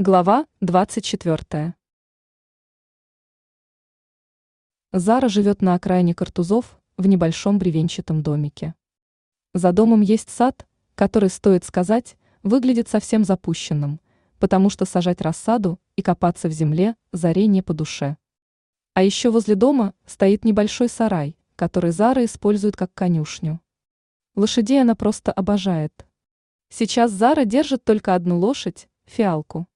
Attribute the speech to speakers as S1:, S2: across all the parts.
S1: Глава 24. Зара живет на окраине Картузов в небольшом бревенчатом домике. За домом есть сад, который, стоит сказать, выглядит совсем запущенным, потому что сажать рассаду и копаться в земле заре не по душе. А еще возле дома стоит небольшой сарай, который Зара использует как конюшню. Лошадей она просто обожает. Сейчас Зара держит только одну лошадь, фиалку.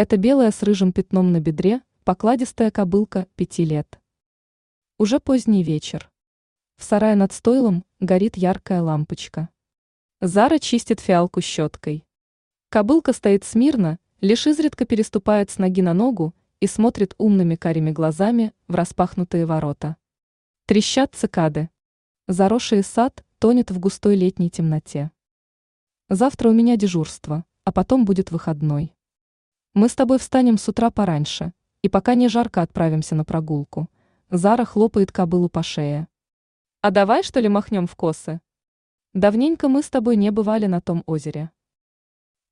S1: Это белая с рыжим пятном на бедре, покладистая кобылка пяти лет. Уже поздний вечер. В сарае над стойлом горит яркая лампочка. Зара чистит фиалку щеткой. Кобылка стоит смирно, лишь изредка переступает с ноги на ногу и смотрит умными карими глазами в распахнутые ворота. Трещат цикады. Заросший сад тонет в густой летней темноте. Завтра у меня дежурство, а потом будет выходной. Мы с тобой встанем с утра пораньше, и пока не жарко отправимся на прогулку. Зара хлопает кобылу по шее. А давай, что ли, махнем в косы? Давненько мы с тобой не бывали на том озере.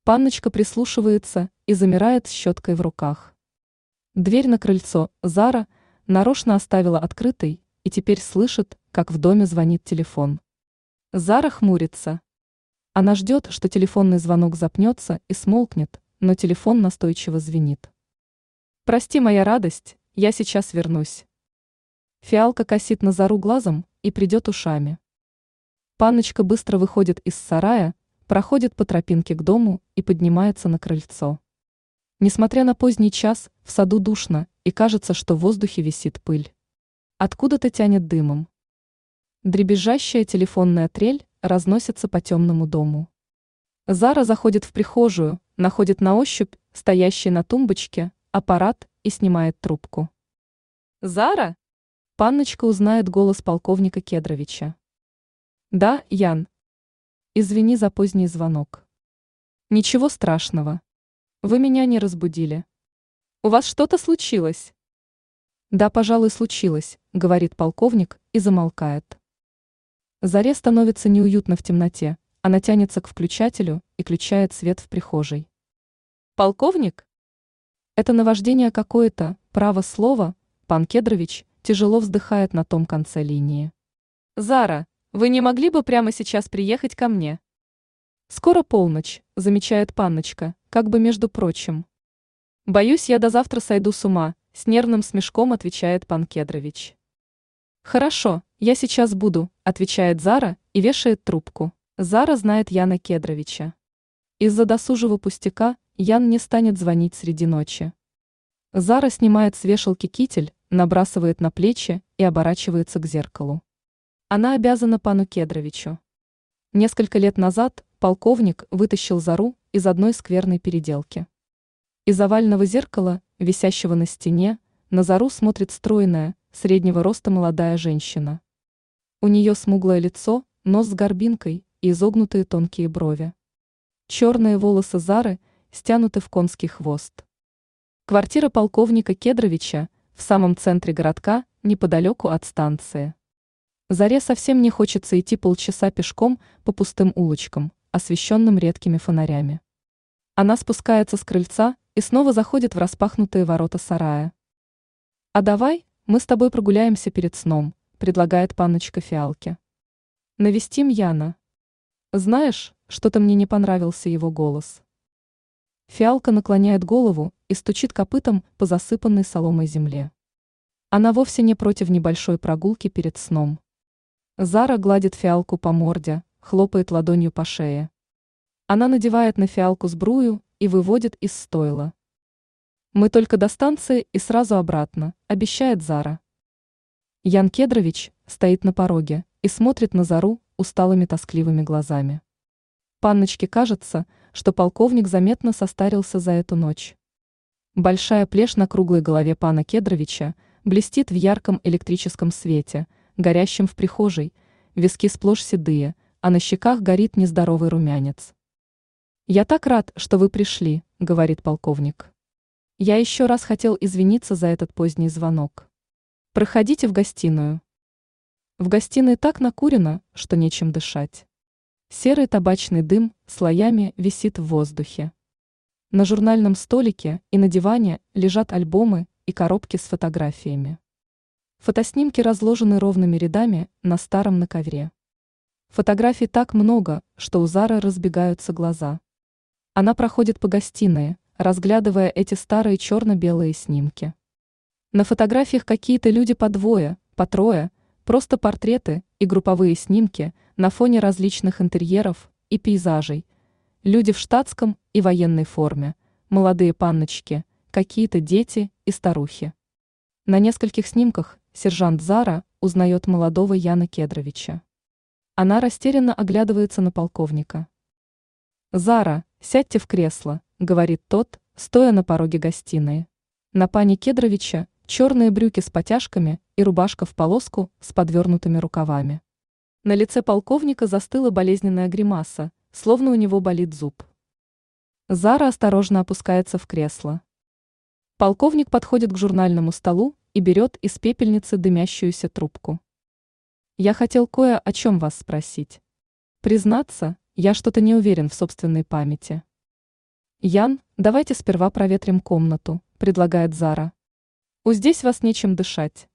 S1: Панночка прислушивается и замирает с щеткой в руках. Дверь на крыльцо Зара нарочно оставила открытой и теперь слышит, как в доме звонит телефон. Зара хмурится. Она ждет, что телефонный звонок запнется и смолкнет, но телефон настойчиво звенит. «Прости, моя радость, я сейчас вернусь». Фиалка косит на зару глазом и придет ушами. Панночка быстро выходит из сарая, проходит по тропинке к дому и поднимается на крыльцо. Несмотря на поздний час, в саду душно, и кажется, что в воздухе висит пыль. Откуда-то тянет дымом. Дребезжащая телефонная трель разносится по темному дому. Зара заходит в прихожую, находит на ощупь стоящий на тумбочке аппарат и снимает трубку. «Зара?» Панночка узнает голос полковника Кедровича. «Да, Ян. Извини за поздний звонок. Ничего страшного. Вы меня не разбудили. У вас что-то случилось?» «Да, пожалуй, случилось», — говорит полковник и замолкает. Заре становится неуютно в темноте, она тянется к включателю и включает свет в прихожей. «Полковник?» «Это наваждение какое-то, право слова», пан Кедрович тяжело вздыхает на том конце линии. «Зара, вы не могли бы прямо сейчас приехать ко мне?» «Скоро полночь», замечает панночка, как бы между прочим. «Боюсь, я до завтра сойду с ума», с нервным смешком отвечает пан Кедрович. «Хорошо, я сейчас буду», отвечает Зара и вешает трубку. Зара знает Яна Кедровича. Из-за досужего пустяка Ян не станет звонить среди ночи. Зара снимает с вешалки китель, набрасывает на плечи и оборачивается к зеркалу. Она обязана пану Кедровичу. Несколько лет назад полковник вытащил Зару из одной скверной переделки. Из овального зеркала, висящего на стене, на Зару смотрит стройная, среднего роста молодая женщина. У нее смуглое лицо, нос с горбинкой, и изогнутые тонкие брови. Черные волосы Зары стянуты в конский хвост. Квартира полковника Кедровича в самом центре городка, неподалеку от станции. Заре совсем не хочется идти полчаса пешком по пустым улочкам, освещенным редкими фонарями. Она спускается с крыльца и снова заходит в распахнутые ворота сарая. «А давай мы с тобой прогуляемся перед сном», предлагает панночка Фиалки. «Навестим Яна». Знаешь, что-то мне не понравился его голос. Фиалка наклоняет голову и стучит копытом по засыпанной соломой земле. Она вовсе не против небольшой прогулки перед сном. Зара гладит фиалку по морде, хлопает ладонью по шее. Она надевает на фиалку сбрую и выводит из стойла. «Мы только до станции и сразу обратно», – обещает Зара. Ян Кедрович стоит на пороге и смотрит на Зару усталыми тоскливыми глазами. Панночке кажется, что полковник заметно состарился за эту ночь. Большая плешь на круглой голове пана Кедровича блестит в ярком электрическом свете, горящем в прихожей, виски сплошь седые, а на щеках горит нездоровый румянец. «Я так рад, что вы пришли», — говорит полковник. «Я еще раз хотел извиниться за этот поздний звонок. Проходите в гостиную». В гостиной так накурено, что нечем дышать. Серый табачный дым слоями висит в воздухе. На журнальном столике и на диване лежат альбомы и коробки с фотографиями. Фотоснимки разложены ровными рядами на старом на ковре. Фотографий так много, что у Зары разбегаются глаза. Она проходит по гостиной, разглядывая эти старые черно-белые снимки. На фотографиях какие-то люди по двое, по трое, просто портреты и групповые снимки на фоне различных интерьеров и пейзажей. Люди в штатском и военной форме, молодые панночки, какие-то дети и старухи. На нескольких снимках сержант Зара узнает молодого Яна Кедровича. Она растерянно оглядывается на полковника. «Зара, сядьте в кресло», — говорит тот, стоя на пороге гостиной. На пане Кедровича черные брюки с потяжками и рубашка в полоску с подвернутыми рукавами. На лице полковника застыла болезненная гримаса, словно у него болит зуб. Зара осторожно опускается в кресло. Полковник подходит к журнальному столу и берет из пепельницы дымящуюся трубку. Я хотел кое о чем вас спросить. Признаться, я что-то не уверен в собственной памяти. Ян, давайте сперва проветрим комнату, предлагает Зара. У здесь вас нечем дышать.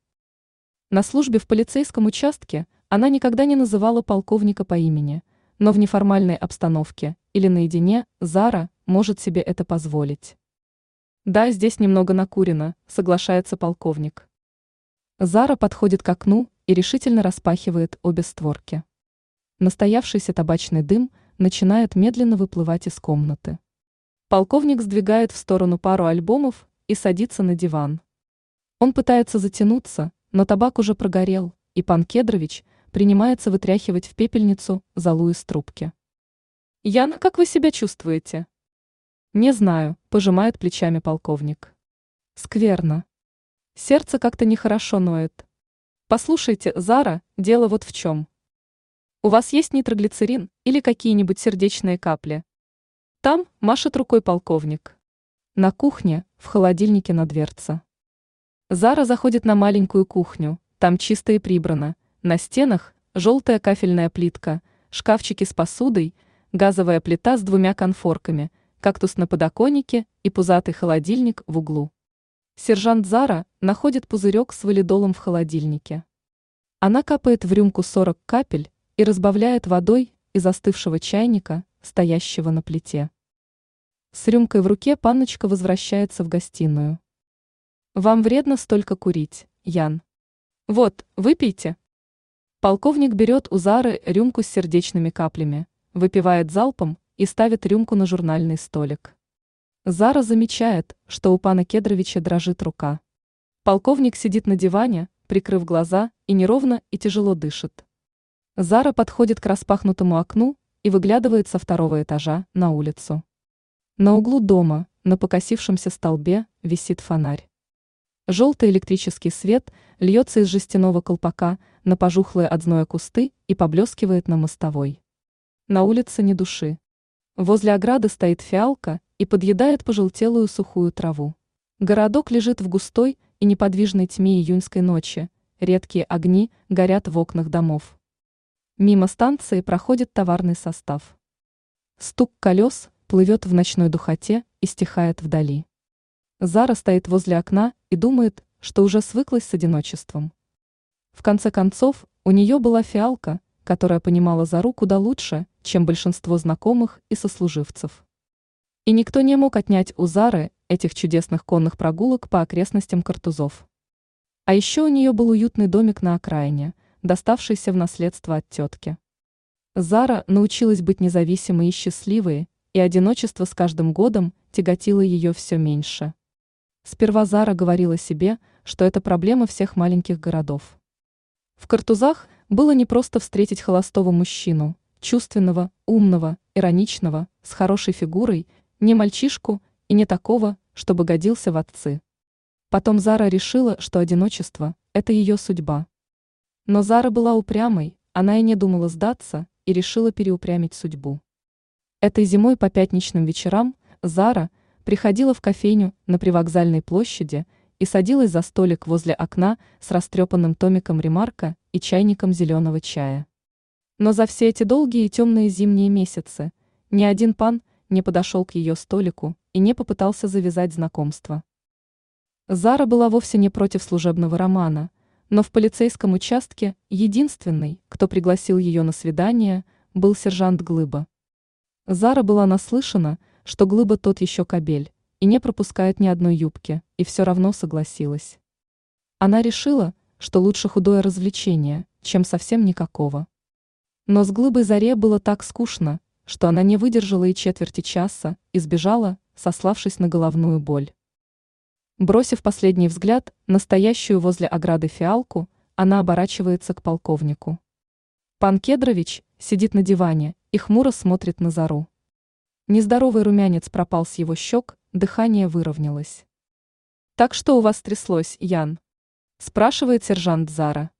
S1: На службе в полицейском участке она никогда не называла полковника по имени, но в неформальной обстановке или наедине Зара может себе это позволить. Да, здесь немного накурено, соглашается полковник. Зара подходит к окну и решительно распахивает обе створки. Настоявшийся табачный дым начинает медленно выплывать из комнаты. Полковник сдвигает в сторону пару альбомов и садится на диван. Он пытается затянуться, но табак уже прогорел, и пан Кедрович принимается вытряхивать в пепельницу залу из трубки. «Яна, как вы себя чувствуете?» «Не знаю», – пожимает плечами полковник. «Скверно. Сердце как-то нехорошо ноет. Послушайте, Зара, дело вот в чем. У вас есть нитроглицерин или какие-нибудь сердечные капли?» Там машет рукой полковник. На кухне, в холодильнике на дверце. Зара заходит на маленькую кухню, там чисто и прибрано. На стенах желтая кафельная плитка, шкафчики с посудой, газовая плита с двумя конфорками, кактус на подоконнике и пузатый холодильник в углу. Сержант Зара находит пузырек с валидолом в холодильнике. Она капает в рюмку 40 капель и разбавляет водой из остывшего чайника, стоящего на плите. С рюмкой в руке панночка возвращается в гостиную. Вам вредно столько курить, Ян. Вот, выпейте. Полковник берет у Зары рюмку с сердечными каплями, выпивает залпом и ставит рюмку на журнальный столик. Зара замечает, что у пана Кедровича дрожит рука. Полковник сидит на диване, прикрыв глаза, и неровно и тяжело дышит. Зара подходит к распахнутому окну и выглядывает со второго этажа на улицу. На углу дома, на покосившемся столбе, висит фонарь. Желтый электрический свет льется из жестяного колпака на пожухлые от зноя кусты и поблескивает на мостовой. На улице ни души. Возле ограды стоит фиалка и подъедает пожелтелую сухую траву. Городок лежит в густой и неподвижной тьме июньской ночи, редкие огни горят в окнах домов. Мимо станции проходит товарный состав. Стук колес плывет в ночной духоте и стихает вдали. Зара стоит возле окна и думает, что уже свыклась с одиночеством. В конце концов, у нее была фиалка, которая понимала Зару куда лучше, чем большинство знакомых и сослуживцев. И никто не мог отнять у Зары этих чудесных конных прогулок по окрестностям Картузов. А еще у нее был уютный домик на окраине, доставшийся в наследство от тетки. Зара научилась быть независимой и счастливой, и одиночество с каждым годом тяготило ее все меньше. Сперва Зара говорила себе, что это проблема всех маленьких городов. В Картузах было непросто встретить холостого мужчину, чувственного, умного, ироничного, с хорошей фигурой, не мальчишку и не такого, чтобы годился в отцы. Потом Зара решила, что одиночество – это ее судьба. Но Зара была упрямой, она и не думала сдаться, и решила переупрямить судьбу. Этой зимой по пятничным вечерам Зара – приходила в кофейню на привокзальной площади и садилась за столик возле окна с растрепанным томиком ремарка и чайником зеленого чая. Но за все эти долгие и темные зимние месяцы ни один пан не подошел к ее столику и не попытался завязать знакомство. Зара была вовсе не против служебного романа, но в полицейском участке единственный, кто пригласил ее на свидание, был сержант Глыба. Зара была наслышана, что Глыба тот еще кобель, и не пропускает ни одной юбки, и все равно согласилась. Она решила, что лучше худое развлечение, чем совсем никакого. Но с Глыбой Заре было так скучно, что она не выдержала и четверти часа и сбежала, сославшись на головную боль. Бросив последний взгляд на стоящую возле ограды фиалку, она оборачивается к полковнику. Пан Кедрович сидит на диване и хмуро смотрит на Зару. Нездоровый румянец пропал с его щек, дыхание выровнялось. «Так что у вас тряслось, Ян?» – спрашивает сержант Зара.